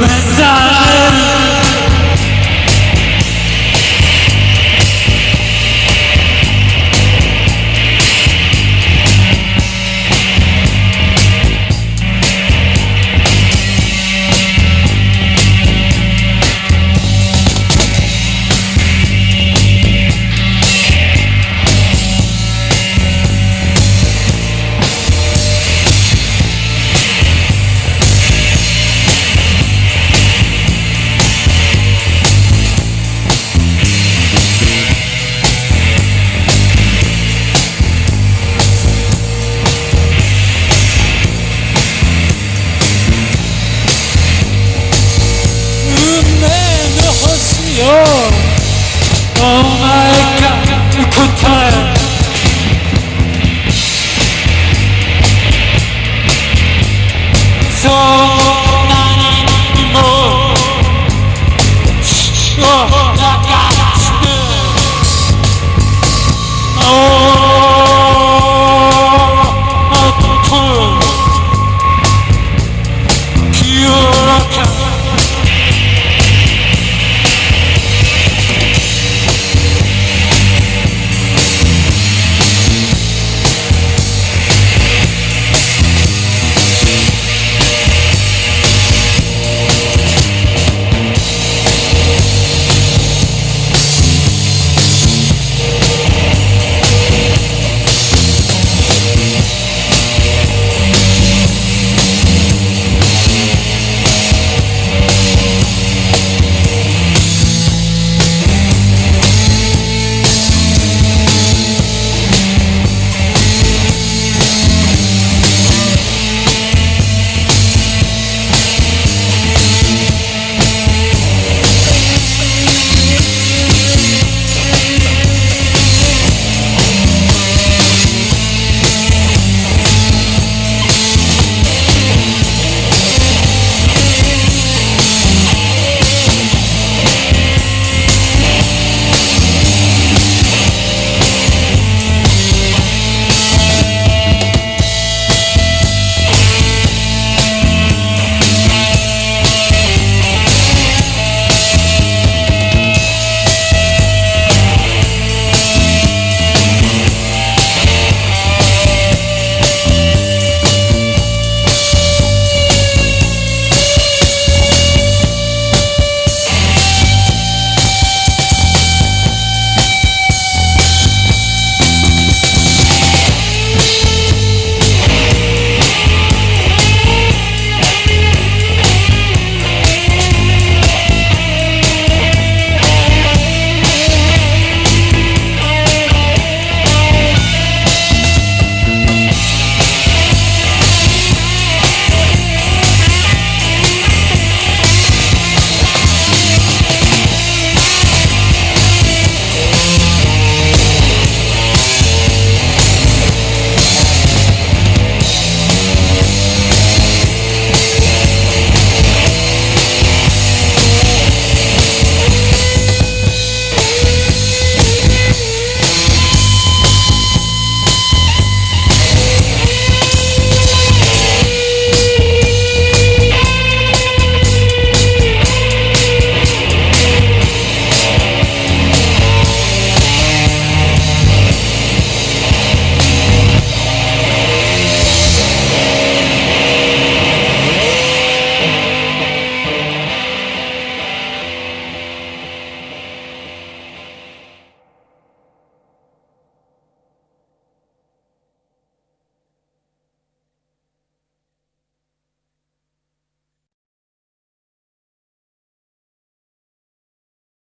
Messi. Oh, my God, you could tire.